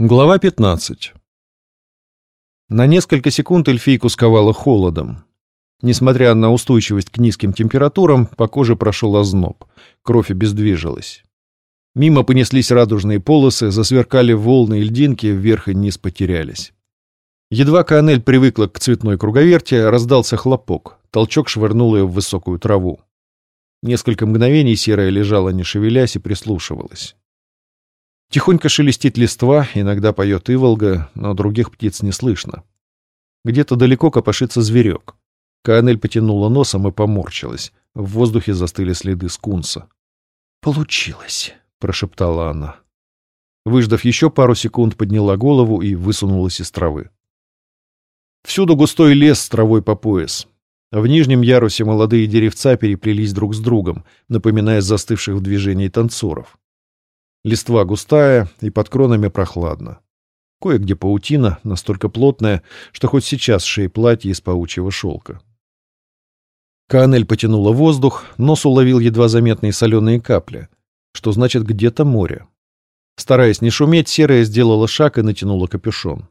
Глава 15 На несколько секунд эльфийку сковало холодом. Несмотря на устойчивость к низким температурам, по коже прошел озноб, кровь обездвижилась. Мимо понеслись радужные полосы, засверкали волны и льдинки, вверх и низ потерялись. Едва Канель привыкла к цветной круговерте, раздался хлопок, толчок швырнул ее в высокую траву. Несколько мгновений серая лежала, не шевелясь, и прислушивалась. Тихонько шелестит листва, иногда поет иволга, но других птиц не слышно. Где-то далеко копошится зверек. Канель потянула носом и поморщилась. В воздухе застыли следы скунса. «Получилось», — прошептала она. Выждав еще пару секунд, подняла голову и высунулась из травы. Всюду густой лес с травой по пояс. В нижнем ярусе молодые деревца переплелись друг с другом, напоминая застывших в движении танцоров. Листва густая и под кронами прохладно. Кое-где паутина, настолько плотная, что хоть сейчас шеи платье из паучьего шелка. Канель потянула воздух, нос уловил едва заметные соленые капли, что значит где-то море. Стараясь не шуметь, Серая сделала шаг и натянула капюшон.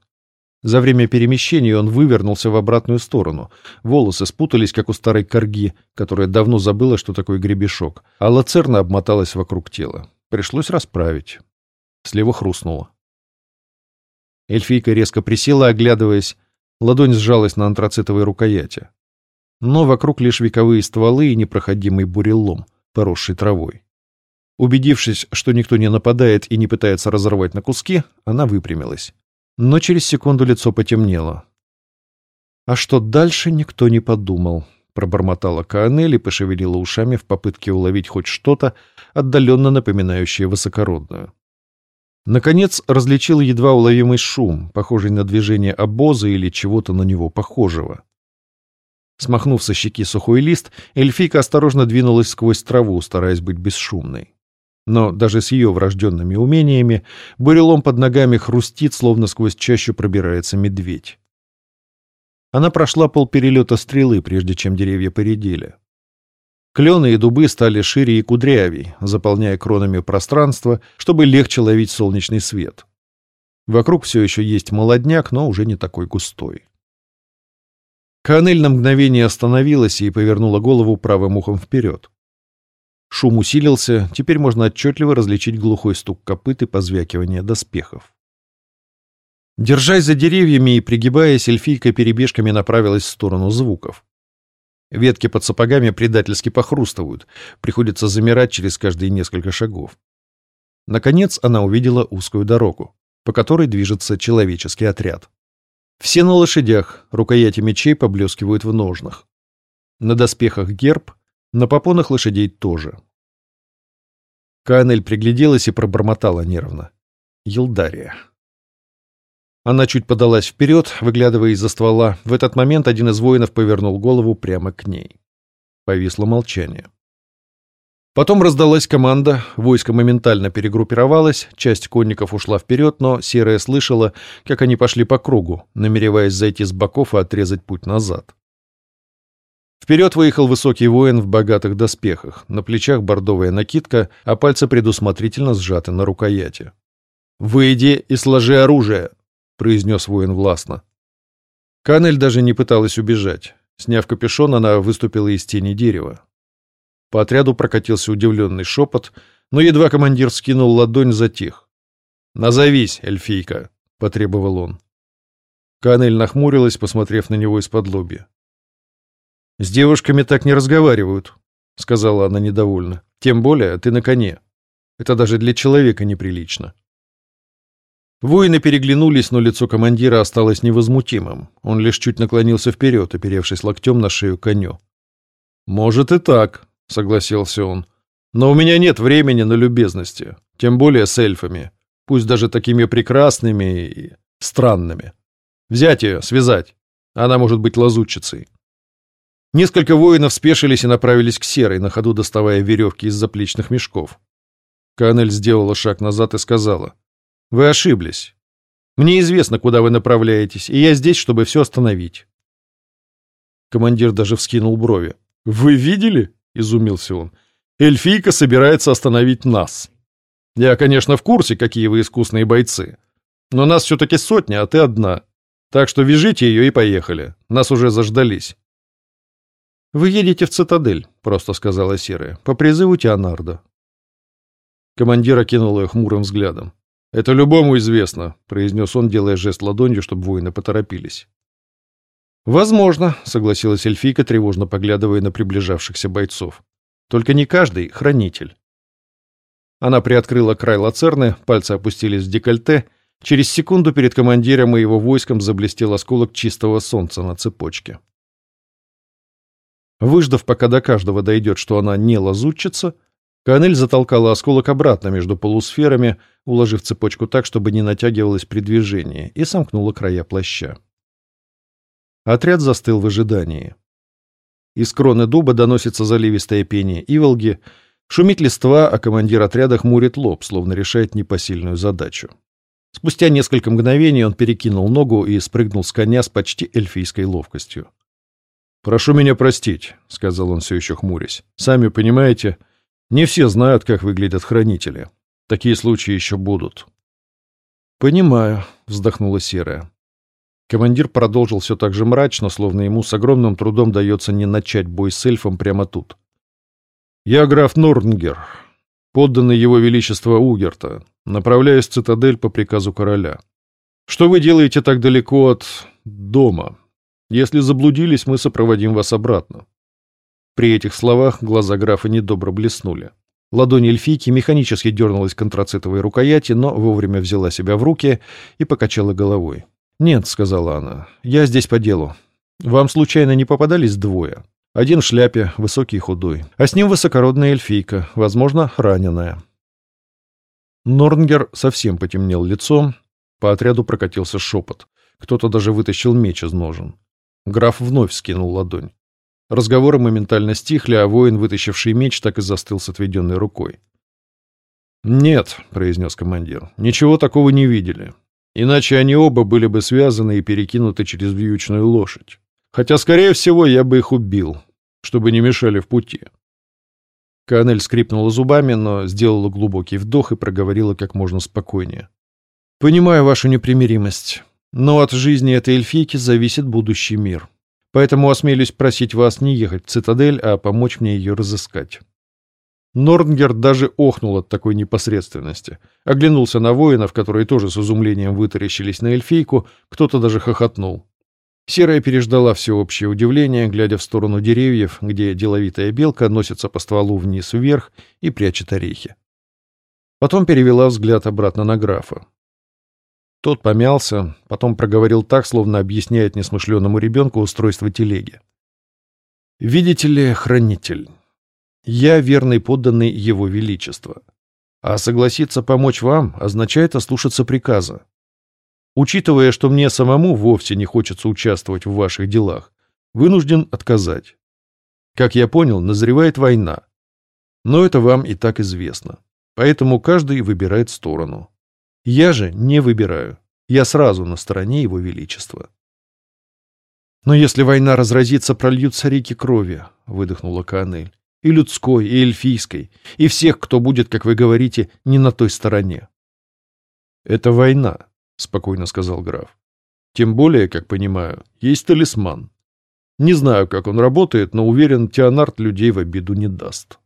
За время перемещения он вывернулся в обратную сторону. Волосы спутались, как у старой корги, которая давно забыла, что такое гребешок, а лацерна обмоталась вокруг тела. Пришлось расправить. Слева хрустнуло. Эльфийка резко присела, оглядываясь. Ладонь сжалась на антрацитовой рукояти. Но вокруг лишь вековые стволы и непроходимый бурелом, поросший травой. Убедившись, что никто не нападает и не пытается разорвать на куски, она выпрямилась. Но через секунду лицо потемнело. А что дальше, никто не подумал пробормотала Каанель и пошевелила ушами в попытке уловить хоть что-то, отдаленно напоминающее высокородную. Наконец различил едва уловимый шум, похожий на движение обоза или чего-то на него похожего. Смахнув со щеки сухой лист, эльфийка осторожно двинулась сквозь траву, стараясь быть бесшумной. Но даже с ее врожденными умениями бурелом под ногами хрустит, словно сквозь чащу пробирается медведь. Она прошла полперелета стрелы, прежде чем деревья поредели. Клены и дубы стали шире и кудрявей, заполняя кронами пространство, чтобы легче ловить солнечный свет. Вокруг все еще есть молодняк, но уже не такой густой. Канель на мгновение остановилась и повернула голову правым ухом вперед. Шум усилился, теперь можно отчетливо различить глухой стук копыт и позвякивание доспехов. Держась за деревьями и пригибаясь, эльфийка перебежками направилась в сторону звуков. Ветки под сапогами предательски похрустывают, приходится замирать через каждые несколько шагов. Наконец она увидела узкую дорогу, по которой движется человеческий отряд. Все на лошадях, рукояти мечей поблескивают в ножнах. На доспехах герб, на попонах лошадей тоже. Канель пригляделась и пробормотала нервно. Елдария. Она чуть подалась вперед, выглядывая из-за ствола. В этот момент один из воинов повернул голову прямо к ней. Повисло молчание. Потом раздалась команда, войско моментально перегруппировалось, часть конников ушла вперед, но Серая слышала, как они пошли по кругу, намереваясь зайти с боков и отрезать путь назад. Вперед выехал высокий воин в богатых доспехах, на плечах бордовая накидка, а пальцы предусмотрительно сжаты на рукояти. «Выйди и сложи оружие!» — произнес воин властно. Канель даже не пыталась убежать. Сняв капюшон, она выступила из тени дерева. По отряду прокатился удивленный шепот, но едва командир скинул ладонь, затих. «Назовись, эльфийка», — потребовал он. Канель нахмурилась, посмотрев на него из-под лобья. «С девушками так не разговаривают», — сказала она недовольно. «Тем более ты на коне. Это даже для человека неприлично». Воины переглянулись, но лицо командира осталось невозмутимым. Он лишь чуть наклонился вперед, оперевшись локтем на шею коню. «Может и так», — согласился он. «Но у меня нет времени на любезности, тем более с эльфами, пусть даже такими прекрасными и странными. Взять ее, связать. Она может быть лазутчицей». Несколько воинов спешились и направились к Серой, на ходу доставая веревки из заплечных мешков. Канель сделала шаг назад и сказала — вы ошиблись. Мне известно, куда вы направляетесь, и я здесь, чтобы все остановить. Командир даже вскинул брови. «Вы видели?» — изумился он. «Эльфийка собирается остановить нас. Я, конечно, в курсе, какие вы искусные бойцы. Но нас все-таки сотня, а ты одна. Так что вяжите ее и поехали. Нас уже заждались. «Вы едете в цитадель», — просто сказала Серая, — «по призыву Теонардо». Командир окинул ее хмурым взглядом. «Это любому известно», — произнес он, делая жест ладонью, чтобы воины поторопились. «Возможно», — согласилась эльфийка, тревожно поглядывая на приближавшихся бойцов. «Только не каждый — хранитель». Она приоткрыла край лацерны, пальцы опустились в декольте. Через секунду перед командиром и его войском заблестел осколок чистого солнца на цепочке. Выждав, пока до каждого дойдет, что она не лазутчица, Канель затолкала осколок обратно между полусферами, уложив цепочку так, чтобы не натягивалась при движении, и сомкнула края плаща. Отряд застыл в ожидании. Из кроны дуба доносится заливистое пение иволги, шумит листва, а командир отряда хмурит лоб, словно решает непосильную задачу. Спустя несколько мгновений он перекинул ногу и спрыгнул с коня с почти эльфийской ловкостью. «Прошу меня простить», — сказал он все еще хмурясь. «Сами понимаете, не все знают, как выглядят хранители. Такие случаи еще будут». «Понимаю», — вздохнула Серая. Командир продолжил все так же мрачно, словно ему с огромным трудом дается не начать бой с эльфом прямо тут. «Я граф Норнгер, подданный его величества Угерта, направляюсь в цитадель по приказу короля. Что вы делаете так далеко от дома?» Если заблудились, мы сопроводим вас обратно». При этих словах глаза графа недобро блеснули. Ладонь эльфийки механически дернулась к антрацитовой рукояти, но вовремя взяла себя в руки и покачала головой. «Нет», — сказала она, — «я здесь по делу. Вам случайно не попадались двое? Один в шляпе, высокий и худой, а с ним высокородная эльфийка, возможно, раненая». Норнгер совсем потемнел лицом, по отряду прокатился шепот. Кто-то даже вытащил меч из ножен. Граф вновь скинул ладонь. Разговоры моментально стихли, а воин, вытащивший меч, так и застыл с отведенной рукой. «Нет», — произнес командир, — «ничего такого не видели. Иначе они оба были бы связаны и перекинуты через вьючную лошадь. Хотя, скорее всего, я бы их убил, чтобы не мешали в пути». Канель скрипнула зубами, но сделала глубокий вдох и проговорила как можно спокойнее. «Понимаю вашу непримиримость. Но от жизни этой эльфийки зависит будущий мир. Поэтому осмелюсь просить вас не ехать в цитадель, а помочь мне ее разыскать». Норнгер даже охнул от такой непосредственности. Оглянулся на воинов, которые тоже с изумлением вытаращились на эльфийку, кто-то даже хохотнул. Серая переждала всеобщее удивление, глядя в сторону деревьев, где деловитая белка носится по стволу вниз-вверх и прячет орехи. Потом перевела взгляд обратно на графа. Тот помялся, потом проговорил так, словно объясняет несмышленному ребенку устройство телеги. «Видите ли, хранитель, я верный подданный Его Величества, а согласиться помочь вам означает ослушаться приказа. Учитывая, что мне самому вовсе не хочется участвовать в ваших делах, вынужден отказать. Как я понял, назревает война. Но это вам и так известно. Поэтому каждый выбирает сторону. Я же не выбираю. Я сразу на стороне Его Величества. «Но если война разразится, прольются реки крови», — выдохнула Канель. «И людской, и эльфийской, и всех, кто будет, как вы говорите, не на той стороне». «Это война», — спокойно сказал граф. «Тем более, как понимаю, есть талисман. Не знаю, как он работает, но уверен, Теонард людей в обиду не даст».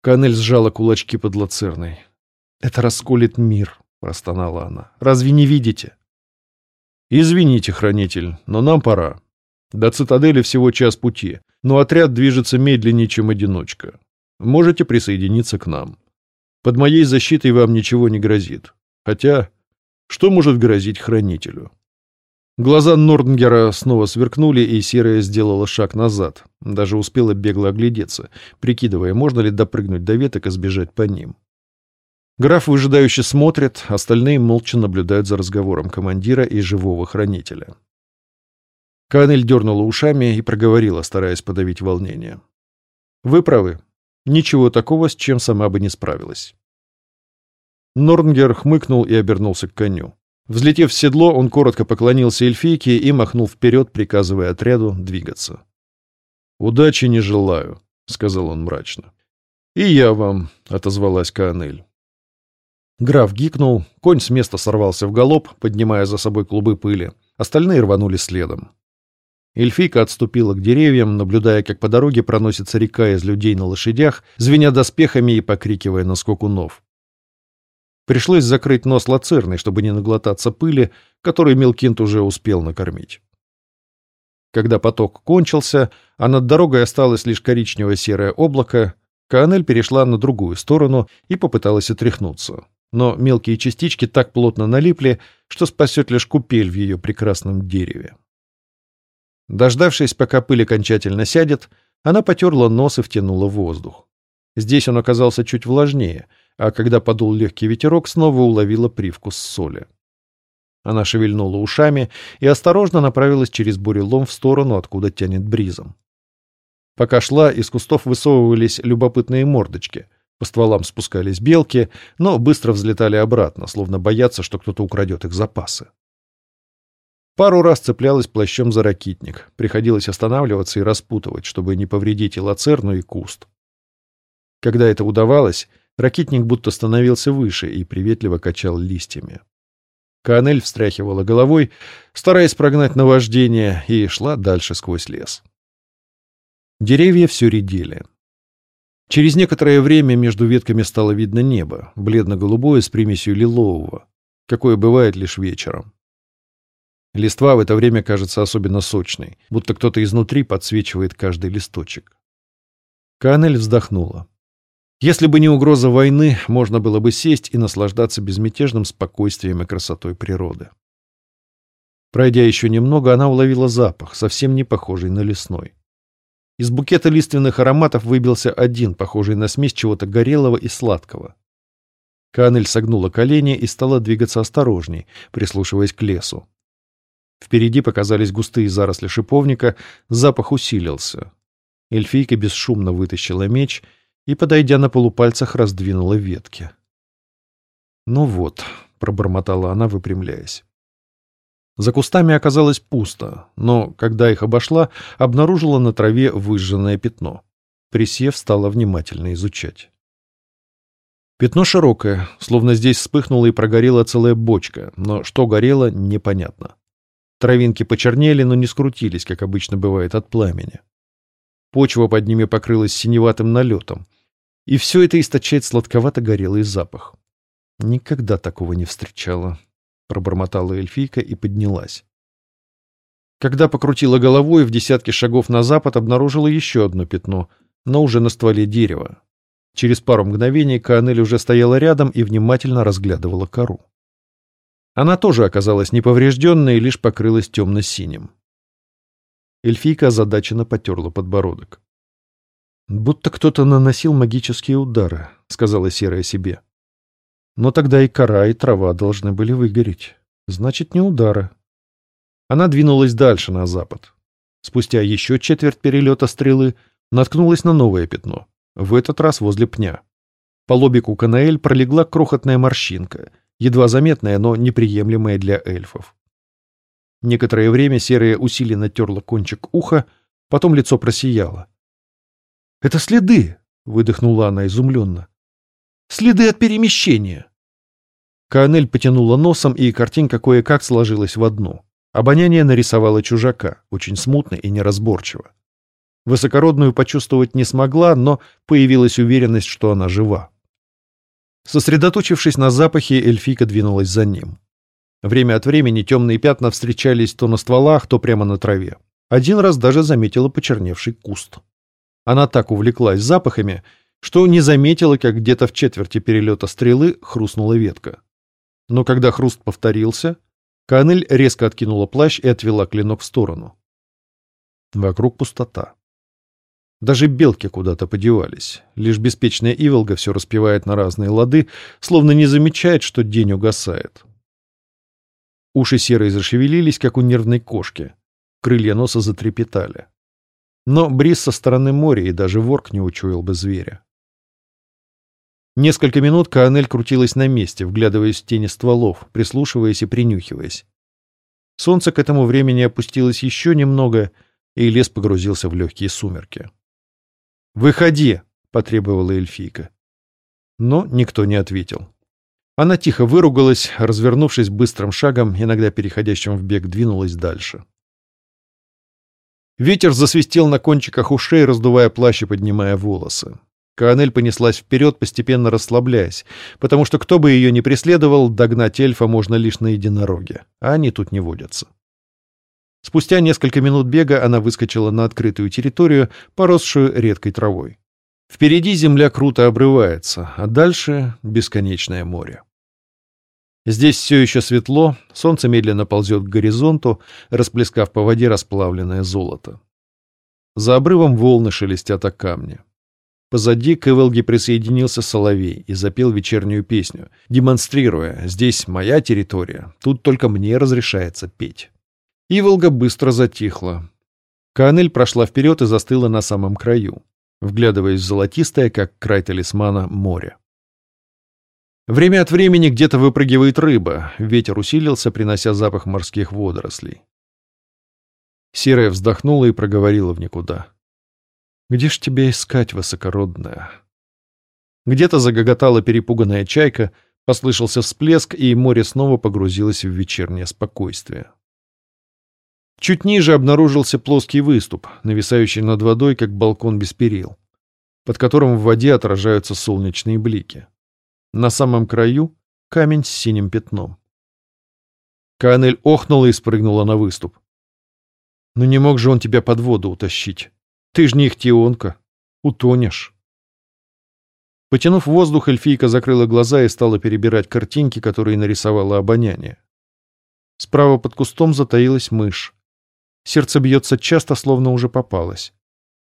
Канель сжала кулачки под лацерной. «Это расколет мир», — простонала она. «Разве не видите?» «Извините, хранитель, но нам пора. До цитадели всего час пути, но отряд движется медленнее, чем одиночка. Можете присоединиться к нам. Под моей защитой вам ничего не грозит. Хотя, что может грозить хранителю?» Глаза Норднгера снова сверкнули, и Серая сделала шаг назад. Даже успела бегло оглядеться, прикидывая, можно ли допрыгнуть до веток и сбежать по ним. Граф выжидающе смотрит, остальные молча наблюдают за разговором командира и живого хранителя. Канель дернула ушами и проговорила, стараясь подавить волнение. «Вы правы. Ничего такого, с чем сама бы не справилась». Норнгер хмыкнул и обернулся к коню. Взлетев в седло, он коротко поклонился эльфийке и махнул вперед, приказывая отряду двигаться. «Удачи не желаю», — сказал он мрачно. «И я вам», — отозвалась Канель. Граф гикнул, конь с места сорвался в галоп, поднимая за собой клубы пыли. Остальные рванули следом. Эльфийка отступила к деревьям, наблюдая, как по дороге проносится река из людей на лошадях, звеня доспехами и покрикивая на скокунов. Пришлось закрыть нос лацерной, чтобы не наглотаться пыли, которой Мелкинт уже успел накормить. Когда поток кончился, а над дорогой осталось лишь коричнево-серое облако, Каанель перешла на другую сторону и попыталась отряхнуться. Но мелкие частички так плотно налипли, что спасет лишь купель в ее прекрасном дереве. Дождавшись, пока пыль окончательно сядет, она потерла нос и втянула воздух. Здесь он оказался чуть влажнее, а когда подул легкий ветерок, снова уловила привкус соли. Она шевельнула ушами и осторожно направилась через бурелом в сторону, откуда тянет бризом. Пока шла, из кустов высовывались любопытные мордочки. По стволам спускались белки, но быстро взлетали обратно, словно боятся, что кто-то украдет их запасы. Пару раз цеплялась плащом за ракитник. Приходилось останавливаться и распутывать, чтобы не повредить и лацерну, и куст. Когда это удавалось, ракитник будто становился выше и приветливо качал листьями. Канель встряхивала головой, стараясь прогнать наваждение, и шла дальше сквозь лес. Деревья все редели. Через некоторое время между ветками стало видно небо, бледно-голубое с примесью лилового, какое бывает лишь вечером. Листва в это время кажется особенно сочной, будто кто-то изнутри подсвечивает каждый листочек. Канель вздохнула. Если бы не угроза войны, можно было бы сесть и наслаждаться безмятежным спокойствием и красотой природы. Пройдя еще немного, она уловила запах, совсем не похожий на лесной. Из букета лиственных ароматов выбился один, похожий на смесь чего-то горелого и сладкого. Канель согнула колени и стала двигаться осторожней, прислушиваясь к лесу. Впереди показались густые заросли шиповника, запах усилился. Эльфийка бесшумно вытащила меч — и, подойдя на полупальцах, раздвинула ветки. «Ну вот», — пробормотала она, выпрямляясь. За кустами оказалось пусто, но, когда их обошла, обнаружила на траве выжженное пятно. Присев, стала внимательно изучать. Пятно широкое, словно здесь вспыхнула и прогорела целая бочка, но что горело, непонятно. Травинки почернели, но не скрутились, как обычно бывает от пламени. Почва под ними покрылась синеватым налетом, и все это источает сладковато-горелый запах. Никогда такого не встречала. Пробормотала эльфийка и поднялась. Когда покрутила головой, в десятке шагов на запад обнаружила еще одно пятно, но уже на стволе дерева. Через пару мгновений Каанель уже стояла рядом и внимательно разглядывала кору. Она тоже оказалась неповрежденной и лишь покрылась темно-синим. Эльфийка озадаченно потерла подбородок. «Будто кто-то наносил магические удары», — сказала Серая себе. «Но тогда и кора, и трава должны были выгореть. Значит, не удары». Она двинулась дальше, на запад. Спустя еще четверть перелета стрелы наткнулась на новое пятно, в этот раз возле пня. По лобику Канаэль пролегла крохотная морщинка, едва заметная, но неприемлемая для эльфов. Некоторое время серая усиленно терла кончик уха, потом лицо просияло. «Это следы!» — выдохнула она изумленно. «Следы от перемещения!» Каанель потянула носом, и картинка кое-как сложилась в одну. Обоняние нарисовало чужака, очень смутно и неразборчиво. Высокородную почувствовать не смогла, но появилась уверенность, что она жива. Сосредоточившись на запахе, эльфийка двинулась за ним. Время от времени темные пятна встречались то на стволах, то прямо на траве. Один раз даже заметила почерневший куст. Она так увлеклась запахами, что не заметила, как где-то в четверти перелета стрелы хрустнула ветка. Но когда хруст повторился, Канель резко откинула плащ и отвела клинок в сторону. Вокруг пустота. Даже белки куда-то подевались. Лишь беспечная Иволга все распевает на разные лады, словно не замечает, что день угасает. Уши серые зашевелились, как у нервной кошки. Крылья носа затрепетали. Но бриз со стороны моря и даже ворк не учуял бы зверя. Несколько минут Каанель крутилась на месте, вглядываясь в тени стволов, прислушиваясь и принюхиваясь. Солнце к этому времени опустилось еще немного, и лес погрузился в легкие сумерки. «Выходи!» — потребовала эльфийка. Но никто не ответил. Она тихо выругалась, развернувшись быстрым шагом, иногда переходящим в бег, двинулась дальше. Ветер засвистел на кончиках ушей, раздувая плащ и поднимая волосы. Каанель понеслась вперед, постепенно расслабляясь, потому что кто бы ее ни преследовал, догнать эльфа можно лишь на единороге, а они тут не водятся. Спустя несколько минут бега она выскочила на открытую территорию, поросшую редкой травой. Впереди земля круто обрывается, а дальше — бесконечное море. Здесь все еще светло, солнце медленно ползет к горизонту, расплескав по воде расплавленное золото. За обрывом волны шелестят о камни. Позади к Иволге присоединился Соловей и запел вечернюю песню, демонстрируя «Здесь моя территория, тут только мне разрешается петь». Иволга быстро затихла. Канель прошла вперед и застыла на самом краю, вглядываясь в золотистое, как край талисмана, море. Время от времени где-то выпрыгивает рыба, ветер усилился, принося запах морских водорослей. Серая вздохнула и проговорила в никуда. Где ж тебя искать, высокородная? Где-то загоготала перепуганная чайка, послышался всплеск, и море снова погрузилось в вечернее спокойствие. Чуть ниже обнаружился плоский выступ, нависающий над водой, как балкон без перил, под которым в воде отражаются солнечные блики. На самом краю — камень с синим пятном. Канель охнула и спрыгнула на выступ. «Ну не мог же он тебя под воду утащить?» Ты ж не ихтионка. Утонешь. Потянув воздух, эльфийка закрыла глаза и стала перебирать картинки, которые нарисовала обоняние. Справа под кустом затаилась мышь. Сердце бьется часто, словно уже попалось.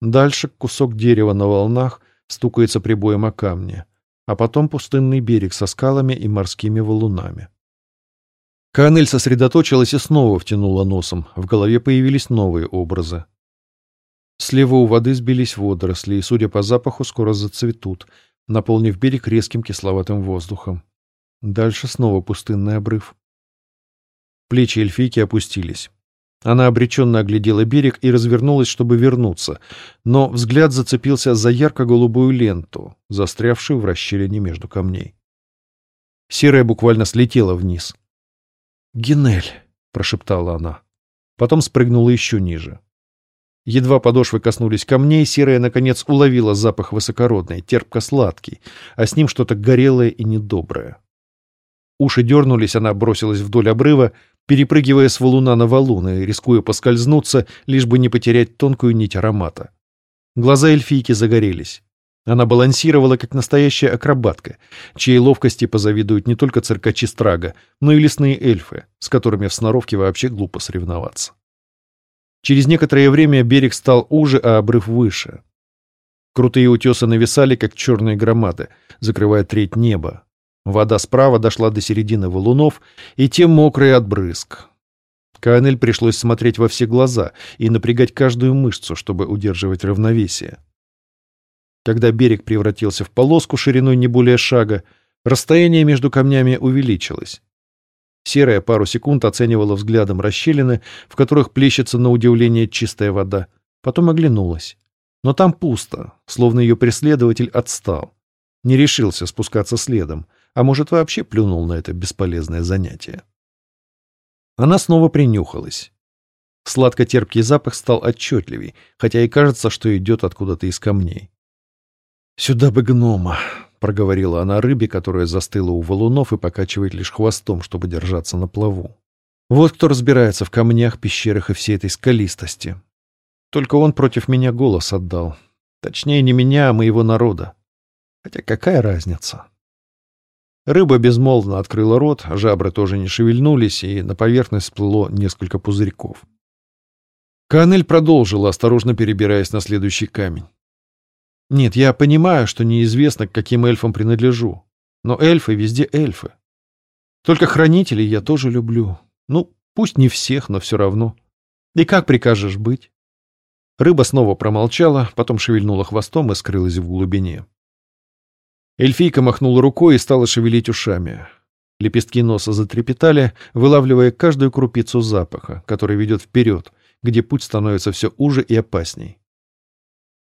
Дальше кусок дерева на волнах стукается прибоем о камне, а потом пустынный берег со скалами и морскими валунами. Канель сосредоточилась и снова втянула носом. В голове появились новые образы. Слева у воды сбились водоросли, и, судя по запаху, скоро зацветут, наполнив берег резким кисловатым воздухом. Дальше снова пустынный обрыв. Плечи эльфийки опустились. Она обреченно оглядела берег и развернулась, чтобы вернуться, но взгляд зацепился за ярко-голубую ленту, застрявшую в расщелине между камней. Серая буквально слетела вниз. «Генель!» — прошептала она. Потом спрыгнула еще ниже. Едва подошвы коснулись камней, серая, наконец, уловила запах высокородный, терпко-сладкий, а с ним что-то горелое и недоброе. Уши дернулись, она бросилась вдоль обрыва, перепрыгивая с валуна на валун и рискуя поскользнуться, лишь бы не потерять тонкую нить аромата. Глаза эльфийки загорелись. Она балансировала, как настоящая акробатка, чьей ловкости позавидуют не только циркачи Страга, но и лесные эльфы, с которыми в сноровке вообще глупо соревноваться. Через некоторое время берег стал уже, а обрыв выше. Крутые утесы нависали, как черные громады, закрывая треть неба. Вода справа дошла до середины валунов, и те мокрые от брызг. Каанель пришлось смотреть во все глаза и напрягать каждую мышцу, чтобы удерживать равновесие. Когда берег превратился в полоску шириной не более шага, расстояние между камнями увеличилось. Серая пару секунд оценивала взглядом расщелины, в которых плещется на удивление чистая вода. Потом оглянулась. Но там пусто, словно ее преследователь отстал. Не решился спускаться следом, а может вообще плюнул на это бесполезное занятие. Она снова принюхалась. Сладко-терпкий запах стал отчетливей, хотя и кажется, что идет откуда-то из камней. «Сюда бы гнома!» Проговорила она рыбе, которая застыла у валунов и покачивает лишь хвостом, чтобы держаться на плаву. Вот кто разбирается в камнях, пещерах и всей этой скалистости. Только он против меня голос отдал. Точнее, не меня, а моего народа. Хотя какая разница? Рыба безмолвно открыла рот, жабры тоже не шевельнулись, и на поверхность всплыло несколько пузырьков. Канель продолжила, осторожно перебираясь на следующий камень. Нет, я понимаю, что неизвестно, к каким эльфам принадлежу. Но эльфы везде эльфы. Только хранителей я тоже люблю. Ну, пусть не всех, но все равно. И как прикажешь быть? Рыба снова промолчала, потом шевельнула хвостом и скрылась в глубине. Эльфийка махнула рукой и стала шевелить ушами. Лепестки носа затрепетали, вылавливая каждую крупицу запаха, который ведет вперед, где путь становится все уже и опасней.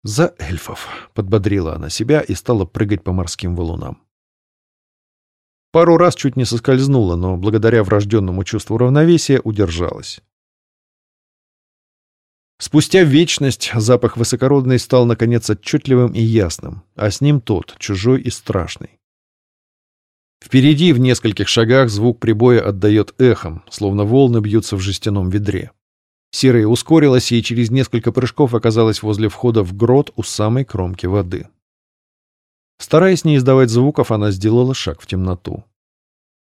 «За эльфов!» — подбодрила она себя и стала прыгать по морским валунам. Пару раз чуть не соскользнула, но благодаря врожденному чувству равновесия удержалась. Спустя вечность запах высокородный стал, наконец, отчетливым и ясным, а с ним тот, чужой и страшный. Впереди, в нескольких шагах, звук прибоя отдает эхом, словно волны бьются в жестяном ведре. Серая ускорилась и через несколько прыжков оказалась возле входа в грот у самой кромки воды. Стараясь не издавать звуков, она сделала шаг в темноту.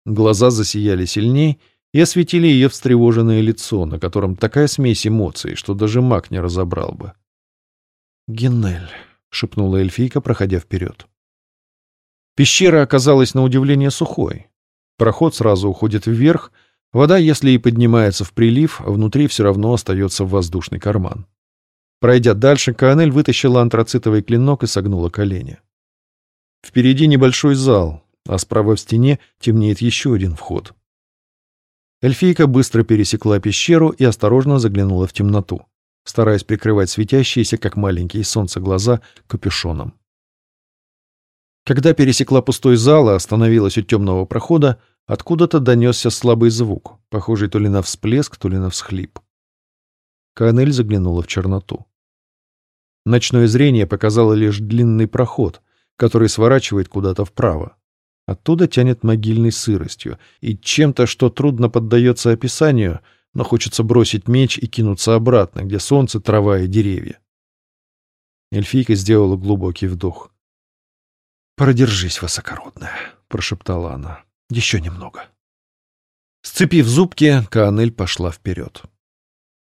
Глаза засияли сильней, и осветили ее встревоженное лицо, на котором такая смесь эмоций, что даже маг не разобрал бы. «Генель», — шепнула эльфийка, проходя вперед. Пещера оказалась на удивление сухой. Проход сразу уходит вверх, вода, если и поднимается в прилив, внутри все равно остается воздушный карман. Пройдя дальше, Каанель вытащила антрацитовый клинок и согнула колени. Впереди небольшой зал, а справа в стене темнеет еще один вход. Эльфийка быстро пересекла пещеру и осторожно заглянула в темноту, стараясь прикрывать светящиеся, как маленькие солнце, глаза капюшоном. Когда пересекла пустой зал и остановилась у темного прохода, откуда-то донесся слабый звук, похожий то ли на всплеск, то ли на всхлип. Канель заглянула в черноту. Ночное зрение показало лишь длинный проход, который сворачивает куда-то вправо. Оттуда тянет могильной сыростью и чем-то, что трудно поддается описанию, но хочется бросить меч и кинуться обратно, где солнце, трава и деревья. Эльфийка сделала глубокий вдох. «Продержись, высокородная», — прошептала она. «Еще немного». Сцепив зубки, Каанель пошла вперед.